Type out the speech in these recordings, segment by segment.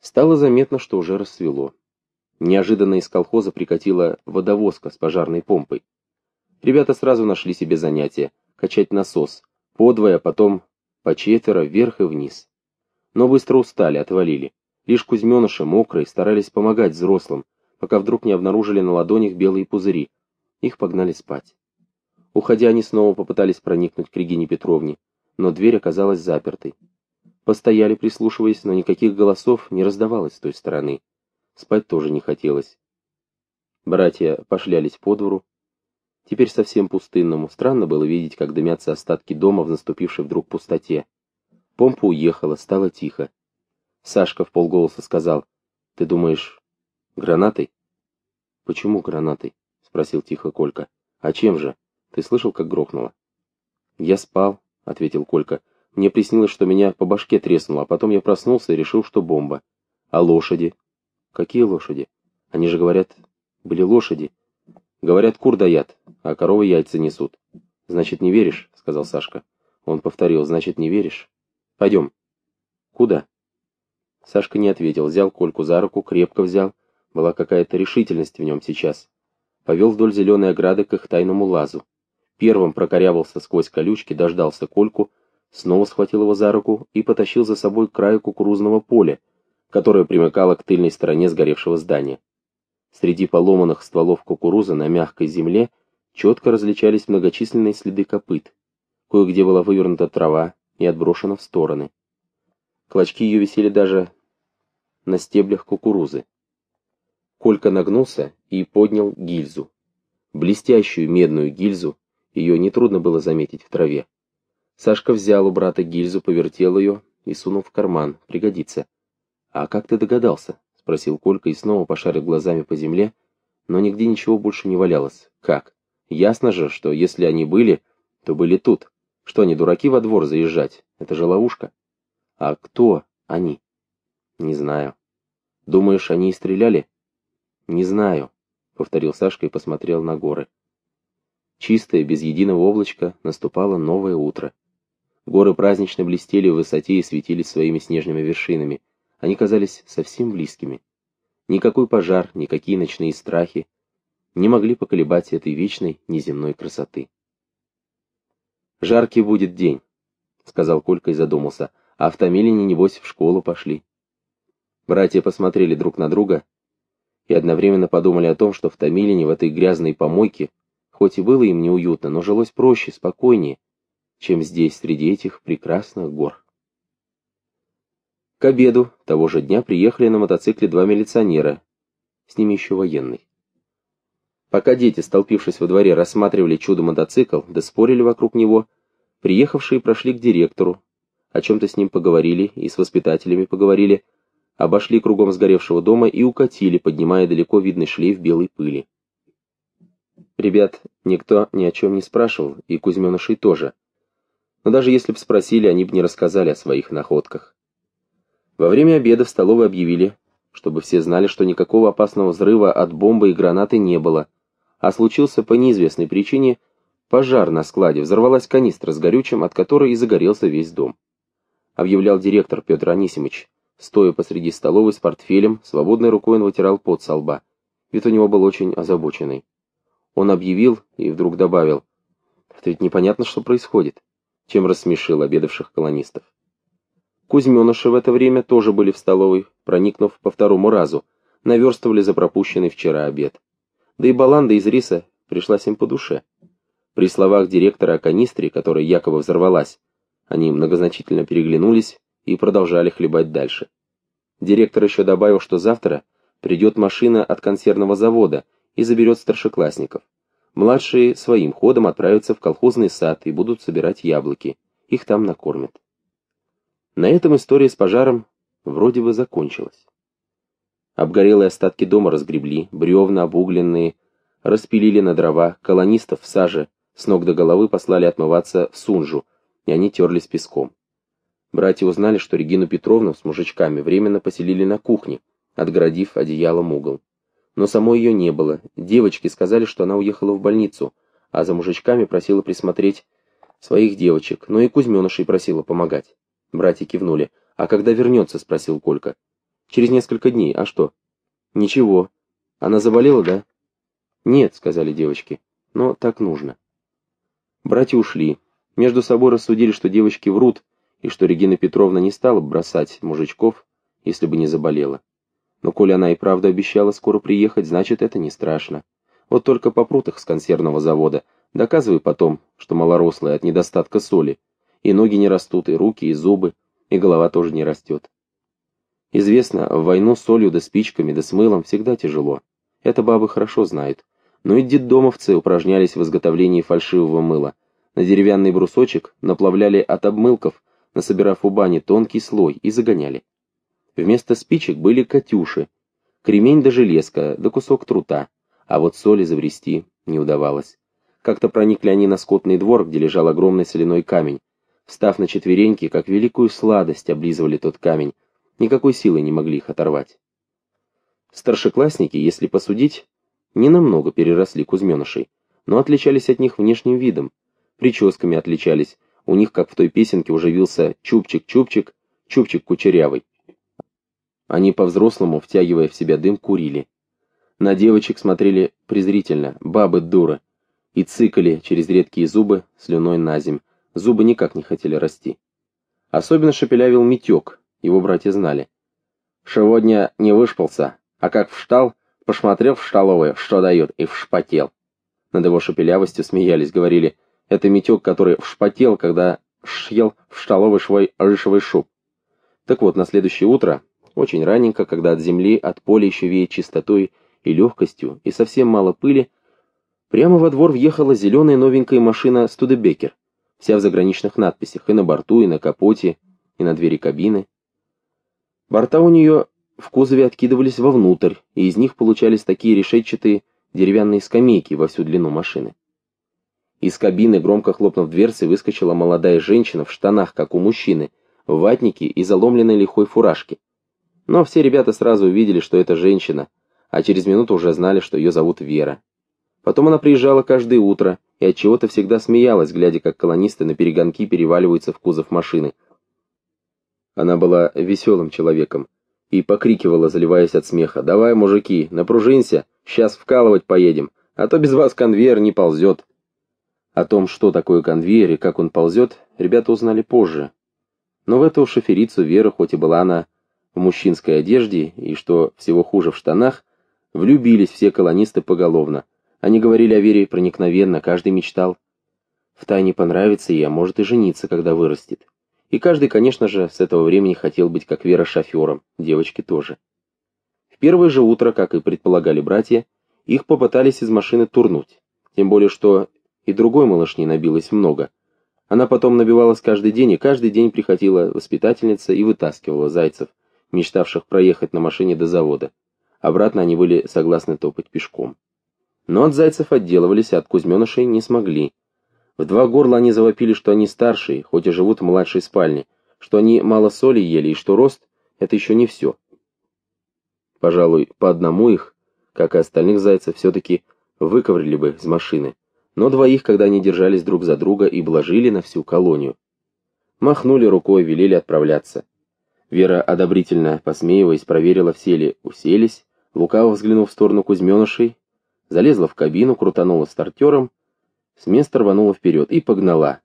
Стало заметно, что уже рассвело. Неожиданно из колхоза прикатила водовозка с пожарной помпой. Ребята сразу нашли себе занятие — качать насос, подвое, а потом по четверо, вверх и вниз. Но быстро устали, отвалили. Лишь Кузьменыши, мокрые, старались помогать взрослым, пока вдруг не обнаружили на ладонях белые пузыри. Их погнали спать. Уходя, они снова попытались проникнуть к Регине Петровне, но дверь оказалась запертой. Постояли, прислушиваясь, но никаких голосов не раздавалось с той стороны. Спать тоже не хотелось. Братья пошлялись по двору. Теперь совсем пустынному. Странно было видеть, как дымятся остатки дома в наступившей вдруг пустоте. Помпа уехала, стало тихо. Сашка в полголоса сказал, «Ты думаешь, гранатой?» «Почему гранатой?» — спросил тихо Колька. «А чем же? Ты слышал, как грохнуло?» «Я спал», — ответил Колька. «Мне приснилось, что меня по башке треснуло, а потом я проснулся и решил, что бомба. А лошади?» «Какие лошади? Они же говорят, были лошади. Говорят, кур даят, а коровы яйца несут. Значит, не веришь?» — сказал Сашка. Он повторил, «Значит, не веришь?» Пойдем. Куда? Сашка не ответил, взял Кольку за руку, крепко взял. Была какая-то решительность в нем сейчас. Повел вдоль зеленой ограды к их тайному лазу. Первым прокорябался сквозь колючки, дождался Кольку, снова схватил его за руку и потащил за собой к краю кукурузного поля, которое примыкало к тыльной стороне сгоревшего здания. Среди поломанных стволов кукурузы на мягкой земле четко различались многочисленные следы копыт. Кое-где была вывернута трава, и отброшена в стороны. Клочки ее висели даже на стеблях кукурузы. Колька нагнулся и поднял гильзу. Блестящую медную гильзу, ее нетрудно было заметить в траве. Сашка взял у брата гильзу, повертел ее и сунул в карман, пригодится. «А как ты догадался?» — спросил Колька и снова пошарил глазами по земле, но нигде ничего больше не валялось. «Как? Ясно же, что если они были, то были тут. Что, они дураки во двор заезжать? Это же ловушка. А кто они? Не знаю. Думаешь, они и стреляли? Не знаю, повторил Сашка и посмотрел на горы. Чистое, без единого облачка, наступало новое утро. Горы празднично блестели в высоте и светились своими снежными вершинами. Они казались совсем близкими. Никакой пожар, никакие ночные страхи не могли поколебать этой вечной неземной красоты. «Жаркий будет день», — сказал Колька и задумался, «а в Томилине, небось, в школу пошли». Братья посмотрели друг на друга и одновременно подумали о том, что в Томилине, в этой грязной помойке, хоть и было им неуютно, но жилось проще, спокойнее, чем здесь, среди этих прекрасных гор. К обеду того же дня приехали на мотоцикле два милиционера, с ними еще военный. Пока дети, столпившись во дворе, рассматривали чудо-мотоцикл, да спорили вокруг него, приехавшие прошли к директору, о чем-то с ним поговорили и с воспитателями поговорили, обошли кругом сгоревшего дома и укатили, поднимая далеко видный шлейф белой пыли. Ребят никто ни о чем не спрашивал, и Кузьменышей тоже. Но даже если бы спросили, они бы не рассказали о своих находках. Во время обеда в столовой объявили, чтобы все знали, что никакого опасного взрыва от бомбы и гранаты не было, а случился по неизвестной причине пожар на складе, взорвалась канистра с горючим, от которой и загорелся весь дом. Объявлял директор Петр Анисимович, стоя посреди столовой с портфелем, свободной рукой он вытирал пот со лба. Вид у него был очень озабоченный. Он объявил и вдруг добавил, «Это ведь непонятно, что происходит», чем рассмешил обедавших колонистов. Кузьменыши в это время тоже были в столовой, проникнув по второму разу, наверстывали за пропущенный вчера обед. Да и баланда из риса пришлась им по душе. При словах директора о канистре, которая якобы взорвалась, они многозначительно переглянулись и продолжали хлебать дальше. Директор еще добавил, что завтра придет машина от консервного завода и заберет старшеклассников. Младшие своим ходом отправятся в колхозный сад и будут собирать яблоки. Их там накормят. На этом история с пожаром вроде бы закончилась. Обгорелые остатки дома разгребли, бревна обугленные, распилили на дрова, колонистов в саже, с ног до головы послали отмываться в Сунжу, и они терлись песком. Братья узнали, что Регину Петровну с мужичками временно поселили на кухне, отгородив одеялом угол. Но самой ее не было, девочки сказали, что она уехала в больницу, а за мужичками просила присмотреть своих девочек, но и Кузьменышей просила помогать. Братья кивнули. «А когда вернется?» — спросил Колька. Через несколько дней. А что? Ничего. Она заболела, да? Нет, сказали девочки. Но так нужно. Братья ушли. Между собой рассудили, что девочки врут, и что Регина Петровна не стала бросать мужичков, если бы не заболела. Но коли она и правда обещала скоро приехать, значит, это не страшно. Вот только попрут их с консервного завода, доказывай потом, что малорослые от недостатка соли, и ноги не растут, и руки, и зубы, и голова тоже не растет. Известно, в войну с солью да спичками да с мылом всегда тяжело. Это бабы хорошо знают. Но и детдомовцы упражнялись в изготовлении фальшивого мыла. На деревянный брусочек наплавляли от обмылков, насобирав у бани тонкий слой, и загоняли. Вместо спичек были катюши, кремень да железка, да кусок трута, а вот соли заврести не удавалось. Как-то проникли они на скотный двор, где лежал огромный соляной камень. Встав на четвереньки, как великую сладость облизывали тот камень, никакой силы не могли их оторвать. Старшеклассники, если посудить, ненамного переросли кузьменышей, но отличались от них внешним видом, прическами отличались, у них, как в той песенке, уже вился чупчик-чупчик, чупчик кучерявый. Они по-взрослому, втягивая в себя дым, курили. На девочек смотрели презрительно, бабы дуры, и цикали через редкие зубы слюной на земь. Зубы никак не хотели расти. Особенно шепелявил Митек, его братья знали. «Сегодня не вышпался, а как встал, посмотрел в столовую, что дают, и вшпотел». Над его шепелявостью смеялись, говорили, это Митек, который вшпотел, когда шьел в столовой свой рышевый шуб. Так вот, на следующее утро очень раненько, когда от земли, от поля еще веет чистотой и легкостью, и совсем мало пыли, прямо во двор въехала зеленая новенькая машина «Студебекер», вся в заграничных надписях, и на борту, и на капоте, и на двери кабины. Борта у нее в кузове откидывались вовнутрь, и из них получались такие решетчатые деревянные скамейки во всю длину машины. Из кабины, громко хлопнув дверцей, выскочила молодая женщина в штанах, как у мужчины, в ватнике и заломленной лихой фуражке. Но все ребята сразу увидели, что это женщина, а через минуту уже знали, что ее зовут Вера. Потом она приезжала каждое утро и от чего то всегда смеялась, глядя, как колонисты на перегонки переваливаются в кузов машины. Она была веселым человеком и покрикивала, заливаясь от смеха, «Давай, мужики, напружинься, сейчас вкалывать поедем, а то без вас конвейер не ползет». О том, что такое конвейер и как он ползет, ребята узнали позже. Но в эту шоферицу Вера, хоть и была она в мужчинской одежде и, что всего хуже, в штанах, влюбились все колонисты поголовно. Они говорили о Вере проникновенно, каждый мечтал. Втайне понравится ей, а может и жениться, когда вырастет. И каждый, конечно же, с этого времени хотел быть как Вера шофером, девочки тоже. В первое же утро, как и предполагали братья, их попытались из машины турнуть. Тем более, что и другой малышни набилось много. Она потом набивалась каждый день, и каждый день приходила воспитательница и вытаскивала зайцев, мечтавших проехать на машине до завода. Обратно они были согласны топать пешком. Но от зайцев отделывались, а от кузьменышей не смогли. В два горла они завопили, что они старшие, хоть и живут в младшей спальне, что они мало соли ели и что рост — это еще не все. Пожалуй, по одному их, как и остальных зайцев, все-таки выковырили бы из машины, но двоих, когда они держались друг за друга и блажили на всю колонию. Махнули рукой, велели отправляться. Вера, одобрительно посмеиваясь, проверила, все ли уселись, лукаво взглянув в сторону Кузьменышей, залезла в кабину, крутанула стартером, с места рванула вперед и погнала.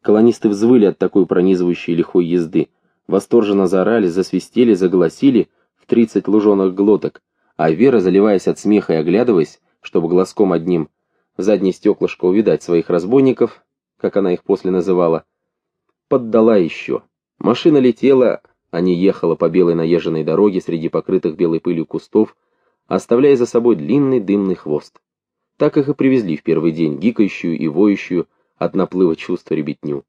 Колонисты взвыли от такой пронизывающей лихой езды, восторженно заорали, засвистели, заголосили в тридцать луженых глоток, а Вера, заливаясь от смеха и оглядываясь, чтобы глазком одним в заднее стеклышко увидать своих разбойников, как она их после называла, поддала еще. Машина летела, а не ехала по белой наезженной дороге среди покрытых белой пылью кустов, оставляя за собой длинный дымный хвост. Так их и привезли в первый день, гикающую и воющую от наплыва чувства ребятню.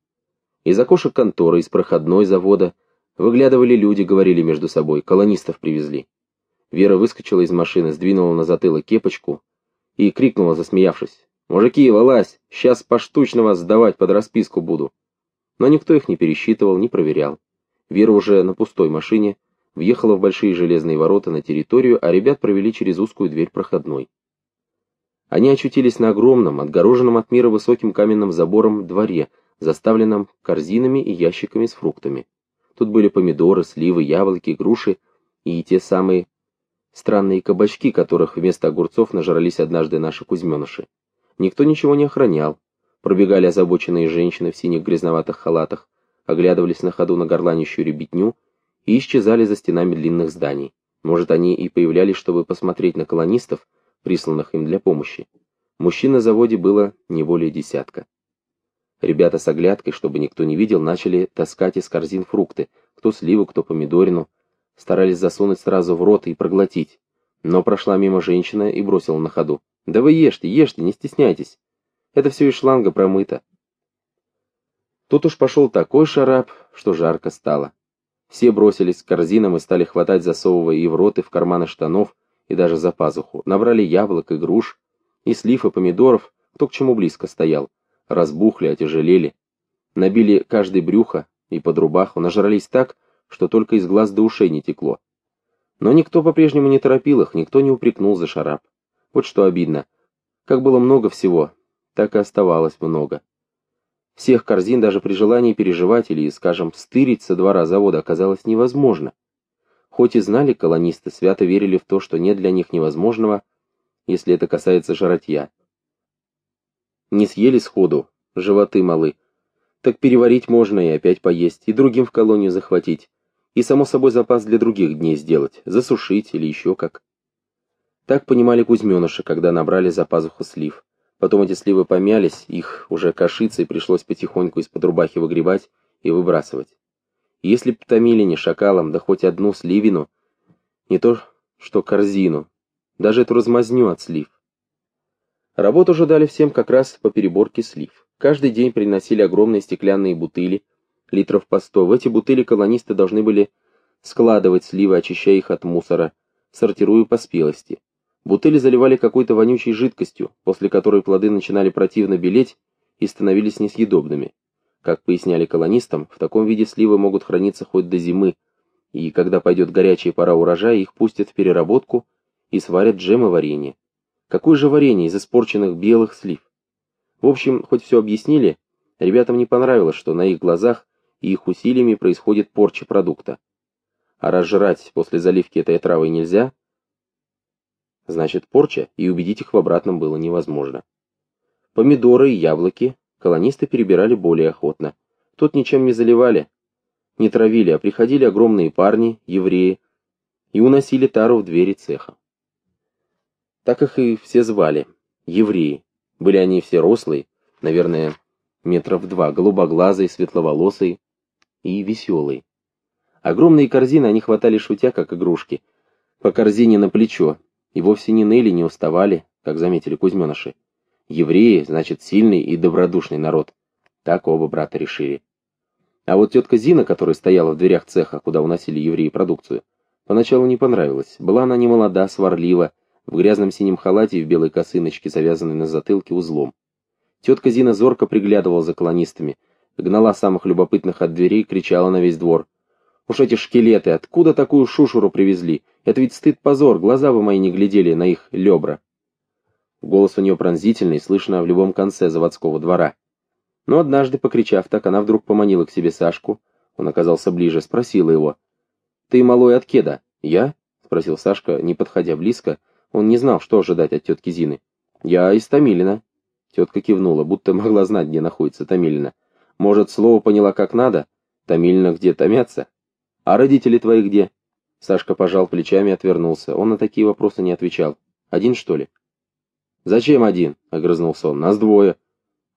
Из окошек конторы, из проходной завода выглядывали люди, говорили между собой, колонистов привезли. Вера выскочила из машины, сдвинула на затылок кепочку и крикнула, засмеявшись, «Мужики, вылазь, сейчас поштучно вас сдавать под расписку буду». Но никто их не пересчитывал, не проверял. Вера уже на пустой машине въехала в большие железные ворота на территорию, а ребят провели через узкую дверь проходной. Они очутились на огромном, отгороженном от мира высоким каменным забором дворе, заставленном корзинами и ящиками с фруктами. Тут были помидоры, сливы, яблоки, груши и те самые странные кабачки, которых вместо огурцов нажрались однажды наши кузьменыши. Никто ничего не охранял. Пробегали озабоченные женщины в синих грязноватых халатах, оглядывались на ходу на горланищую ребятню и исчезали за стенами длинных зданий. Может, они и появлялись, чтобы посмотреть на колонистов, присланных им для помощи. Мужчин на заводе было не более десятка. Ребята с оглядкой, чтобы никто не видел, начали таскать из корзин фрукты, кто сливу, кто помидорину, старались засунуть сразу в рот и проглотить. Но прошла мимо женщина и бросила на ходу. «Да вы ешьте, ешьте, не стесняйтесь. Это все из шланга промыто». Тут уж пошел такой шарап, что жарко стало. Все бросились к корзинам и стали хватать, засовывая и в рот, и в карманы штанов, и даже за пазуху. Набрали яблок и груш, и слив, и помидоров, кто к чему близко стоял. Разбухли, отяжелели. Набили каждый брюхо и под рубаху, нажрались так, что только из глаз до ушей не текло. Но никто по-прежнему не торопил их, никто не упрекнул за шарап. Вот что обидно. Как было много всего, так и оставалось много. Всех корзин даже при желании переживать или, скажем, стырить со двора завода оказалось невозможно. Хоть и знали колонисты, свято верили в то, что нет для них невозможного, если это касается жаротья. Не съели сходу, животы малы. Так переварить можно и опять поесть, и другим в колонию захватить, и, само собой, запас для других дней сделать, засушить или еще как. Так понимали кузьменыши, когда набрали за пазуху слив. Потом эти сливы помялись, их уже кашицей пришлось потихоньку из-под рубахи выгребать и выбрасывать. Если б томили не шакалом, да хоть одну сливину, не то что корзину, даже эту размазню от слив. Работу уже дали всем как раз по переборке слив. Каждый день приносили огромные стеклянные бутыли, литров по сто. В эти бутыли колонисты должны были складывать сливы, очищая их от мусора, сортируя по спелости. Бутыли заливали какой-то вонючей жидкостью, после которой плоды начинали противно белеть и становились несъедобными. Как поясняли колонистам, в таком виде сливы могут храниться хоть до зимы, и когда пойдет горячая пора урожая, их пустят в переработку и сварят джем и варенье. Какое же варенье из испорченных белых слив? В общем, хоть все объяснили, ребятам не понравилось, что на их глазах и их усилиями происходит порча продукта. А разжрать после заливки этой травой нельзя, значит порча, и убедить их в обратном было невозможно. Помидоры и яблоки колонисты перебирали более охотно. Тут ничем не заливали, не травили, а приходили огромные парни, евреи, и уносили тару в двери цеха. Так их и все звали, евреи. Были они все рослые, наверное, метров два, голубоглазые, светловолосые и веселые. Огромные корзины они хватали шутя, как игрушки, по корзине на плечо, и вовсе не ныли, не уставали, как заметили кузьменыши. Евреи, значит, сильный и добродушный народ. Так оба брата решили. А вот тетка Зина, которая стояла в дверях цеха, куда уносили евреи продукцию, поначалу не понравилась. Была она не молода, сварлива, в грязном синем халате и в белой косыночке, завязанной на затылке узлом. Тетка Зина зорко приглядывала за колонистами, гнала самых любопытных от дверей, кричала на весь двор. «Уж эти шкелеты, откуда такую шушуру привезли? Это ведь стыд-позор, глаза вы мои не глядели на их лебра. Голос у нее пронзительный, слышно в любом конце заводского двора. Но однажды, покричав так, она вдруг поманила к себе Сашку. Он оказался ближе, спросила его. «Ты малой от кеда?» «Я?» — спросил Сашка, не подходя близко. Он не знал, что ожидать от тетки Зины. «Я из Томилина». Тетка кивнула, будто могла знать, где находится Томилина. «Может, слово поняла как надо? Томилина где томятся? А родители твои где?» Сашка пожал плечами и отвернулся. Он на такие вопросы не отвечал. «Один, что ли?» «Зачем один?» — огрызнулся он. «Нас двое».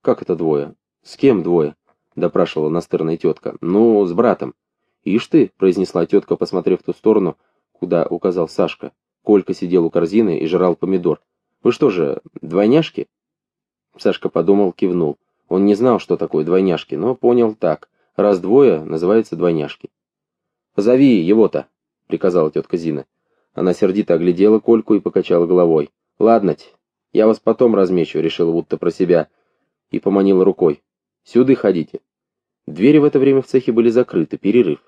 «Как это двое?» «С кем двое?» — допрашивала настырная тетка. «Ну, с братом». «Ишь ты!» — произнесла тетка, посмотрев в ту сторону, куда указал Сашка. Колька сидел у корзины и жрал помидор. «Вы что же, двойняшки?» Сашка подумал, кивнул. Он не знал, что такое двойняшки, но понял так. Раз двое, называется двойняшки. «Позови его-то!» Приказала тетка Зина. Она сердито оглядела Кольку и покачала головой. «Ладно-ть, я вас потом размечу», — решила будто про себя, и поманила рукой. «Сюды ходите». Двери в это время в цехе были закрыты, перерыв.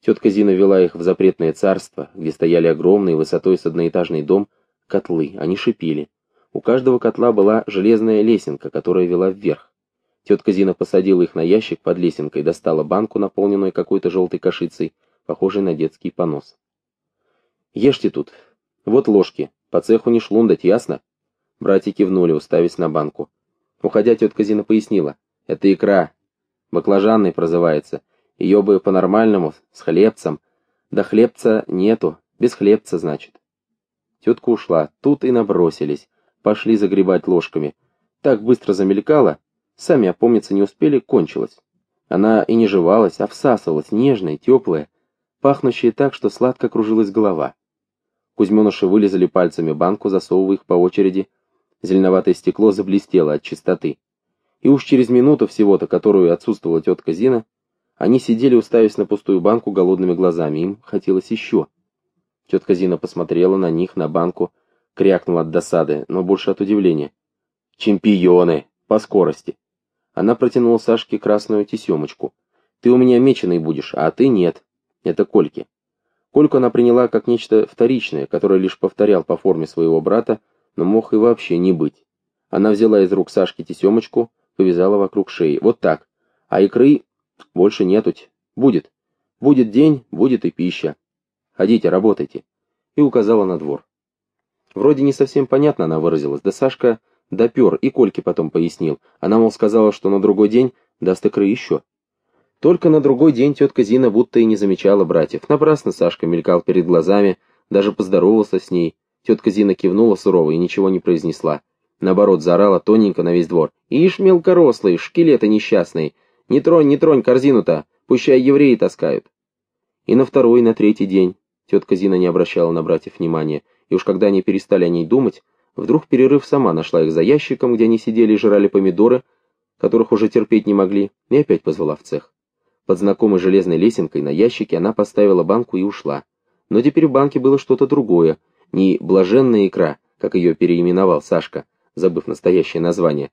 Тетка Зина вела их в запретное царство, где стояли огромные, высотой с одноэтажный дом, котлы, они шипели. У каждого котла была железная лесенка, которая вела вверх. Тетка Зина посадила их на ящик под лесенкой, достала банку, наполненную какой-то желтой кашицей, похожий на детский понос. Ешьте тут. Вот ложки. По цеху не шлундать, ясно? Братья кивнули, уставясь на банку. Уходя, тетка Зина пояснила. Это икра. Баклажанной прозывается. Ее бы по-нормальному, с хлебцем. Да хлебца нету. Без хлебца, значит. Тетка ушла. Тут и набросились. Пошли загребать ложками. Так быстро замелькала. Сами опомниться не успели, кончилось. Она и не жевалась, а всасывалась, нежная, теплая, пахнущая так, что сладко кружилась голова. Кузьменыши вылезали пальцами банку, засовывая их по очереди. Зеленоватое стекло заблестело от чистоты. И уж через минуту всего-то, которую отсутствовала тетка Зина, они сидели, уставясь на пустую банку голодными глазами. Им хотелось еще. Тетка Зина посмотрела на них, на банку, крякнула от досады, но больше от удивления. «Чемпионы! По скорости!» Она протянула Сашке красную тесемочку. «Ты у меня меченый будешь, а ты нет. Это Кольки». Кольку она приняла как нечто вторичное, которое лишь повторял по форме своего брата, но мог и вообще не быть. Она взяла из рук Сашки тесемочку, повязала вокруг шеи. Вот так. А икры больше нетуть. Будет. Будет день, будет и пища. Ходите, работайте. И указала на двор. Вроде не совсем понятно она выразилась, да Сашка допер, и Кольке потом пояснил. Она, мол, сказала, что на другой день даст икры еще. Только на другой день тетка Зина будто и не замечала братьев. Напрасно Сашка мелькал перед глазами, даже поздоровался с ней. Тетка Зина кивнула сурово и ничего не произнесла. Наоборот, заорала тоненько на весь двор. «Ишь, мелкорослый, шкелеты несчастные! Не тронь, не тронь корзину-то, пущай евреи таскают!» И на второй, и на третий день тетка Зина не обращала на братьев внимания, и уж когда они перестали о ней думать, Вдруг перерыв сама нашла их за ящиком, где они сидели и жрали помидоры, которых уже терпеть не могли, и опять позвала в цех. Под знакомой железной лесенкой на ящике она поставила банку и ушла. Но теперь в банке было что-то другое, не блаженная икра, как ее переименовал Сашка, забыв настоящее название.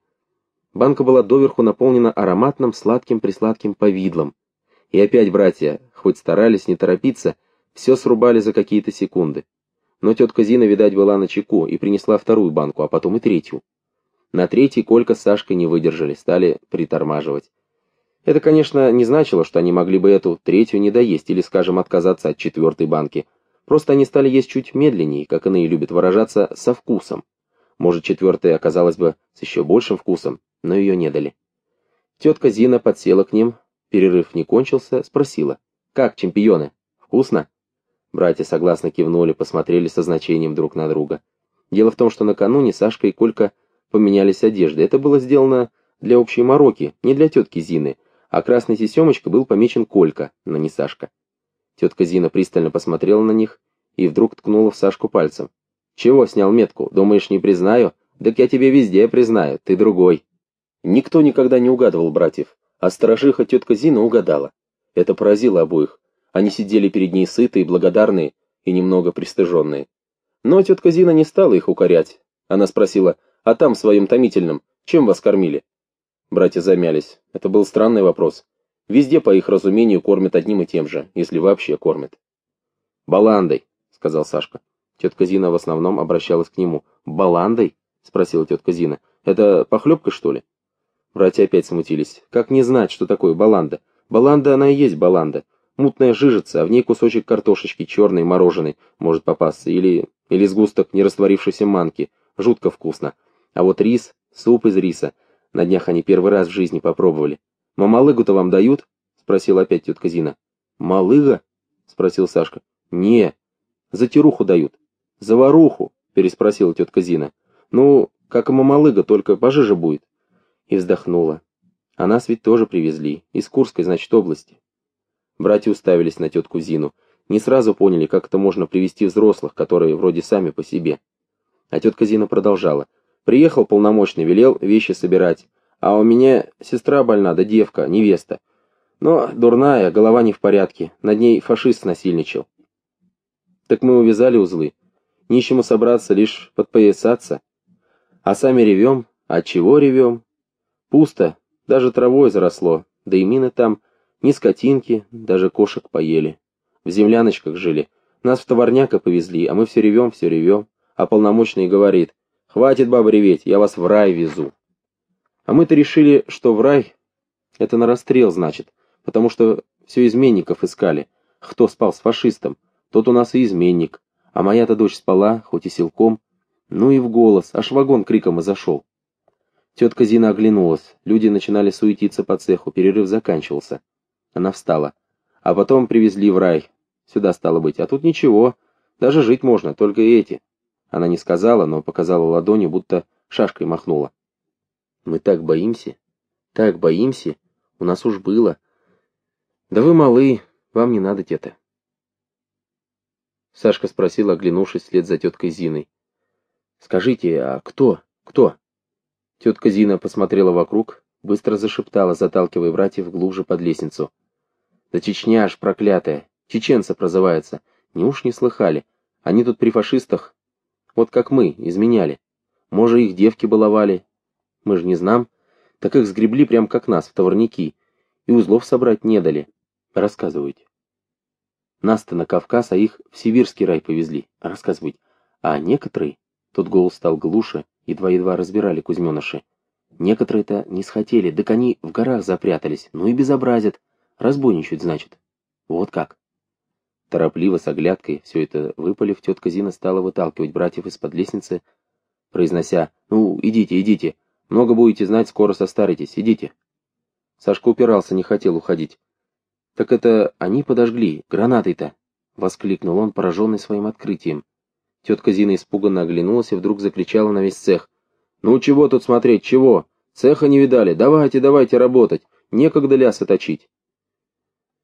Банка была доверху наполнена ароматным сладким-присладким повидлом. И опять братья, хоть старались не торопиться, все срубали за какие-то секунды. Но тетка Зина, видать, была на чеку и принесла вторую банку, а потом и третью. На третьей Колька с Сашкой не выдержали, стали притормаживать. Это, конечно, не значило, что они могли бы эту третью не доесть или, скажем, отказаться от четвертой банки. Просто они стали есть чуть медленнее, как иные любят выражаться, со вкусом. Может, четвертая оказалась бы с еще большим вкусом, но ее не дали. Тетка Зина подсела к ним, перерыв не кончился, спросила. «Как, чемпионы? Вкусно?» Братья согласно кивнули, посмотрели со значением друг на друга. Дело в том, что накануне Сашка и Колька поменялись одеждой. Это было сделано для общей мороки, не для тетки Зины, а красной тесемочкой был помечен Колька, но не Сашка. Тетка Зина пристально посмотрела на них и вдруг ткнула в Сашку пальцем. «Чего снял метку? Думаешь, не признаю? Так я тебе везде признаю, ты другой». Никто никогда не угадывал братьев, а сторожиха тетка Зина угадала. Это поразило обоих. Они сидели перед ней сытые, благодарные и немного пристыженные. Но тетка Зина не стала их укорять. Она спросила, а там, в своем томительном, чем вас кормили? Братья замялись. Это был странный вопрос. Везде, по их разумению, кормят одним и тем же, если вообще кормят. «Баландой», — сказал Сашка. Тетка Зина в основном обращалась к нему. «Баландой?» — спросила тетка Зина. «Это похлебка, что ли?» Братья опять смутились. «Как не знать, что такое баланда? Баланда, она и есть баланда. Мутная жижица, а в ней кусочек картошечки черной, мороженой, может попасться, или, или сгусток нерастворившейся манки. Жутко вкусно. А вот рис, суп из риса. На днях они первый раз в жизни попробовали. «Мамалыгу-то вам дают?» — спросила опять тетка Зина. «Малыга?» — спросил Сашка. «Не, затируху дают». «Заваруху?» — переспросила тетка Зина. «Ну, как и мамалыга, только пожиже будет». И вздохнула. А нас ведь тоже привезли, из Курской, значит, области. Братья уставились на тетку Зину. Не сразу поняли, как это можно привести взрослых, которые вроде сами по себе. А тетка Зина продолжала. Приехал полномочный, велел вещи собирать. А у меня сестра больна, да девка, невеста. Но дурная, голова не в порядке. Над ней фашист насильничал. Так мы увязали узлы. Нищему собраться, лишь подпоясаться. А сами ревем. А чего ревем? Пусто, даже травой заросло. Да и мины там ни скотинки, даже кошек поели. В земляночках жили. Нас в товарняка повезли, а мы все ревем, все ревем. А полномочный говорит, хватит, баба, реветь, я вас в рай везу. А мы-то решили, что в рай это на расстрел, значит, потому что все изменников искали. Кто спал с фашистом, тот у нас и изменник. А моя-то дочь спала, хоть и силком. Ну и в голос, аж вагон криком и зашел. Тетка Зина оглянулась, люди начинали суетиться по цеху, перерыв заканчивался. Она встала. А потом привезли в рай. Сюда стало быть. А тут ничего, даже жить можно, только эти. Она не сказала, но показала ладонью, будто шашкой махнула. Мы так боимся, так боимся, у нас уж было. Да вы малы, вам не надо, тета. Сашка спросил, оглянувшись вслед за теткой Зиной. «Скажите, а кто? Кто?» Тетка Зина посмотрела вокруг, быстро зашептала, заталкивая братьев глубже под лестницу. «Да Чечня ж проклятая! Чеченцы прозываются! Не уж не слыхали? Они тут при фашистах, вот как мы, изменяли. Может, их девки баловали? Мы же не знаем. Так их сгребли прям как нас, в товарники, и узлов собрать не дали. Рассказывайте. Нас-то на Кавказ, а их в Сибирский рай повезли. Рассказывайте. А некоторые, тут голос стал глуше, едва-едва разбирали кузьменыши. Некоторые-то не схотели, так они в горах запрятались, ну и безобразят. Разбойничать, значит. Вот как. Торопливо, с оглядкой, все это выпалив, тетка Зина стала выталкивать братьев из-под лестницы, произнося «Ну, идите, идите, много будете знать, скоро состаритесь, идите». Сашка упирался, не хотел уходить. «Так это они подожгли, гранатой-то!» — воскликнул он, пораженный своим открытием. Тетка Зина испуганно оглянулась и вдруг закричала на весь цех. «Ну чего тут смотреть, чего? Цеха не видали, давайте, давайте работать, некогда лясы точить!»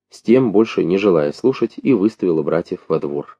С тем, больше не желая слушать, и выставила братьев во двор.